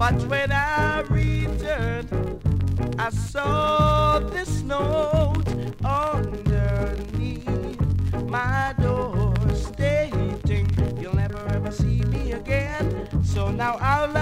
But when I returned, I saw this note underneath my door stating, You'll never ever see me again. So now I'll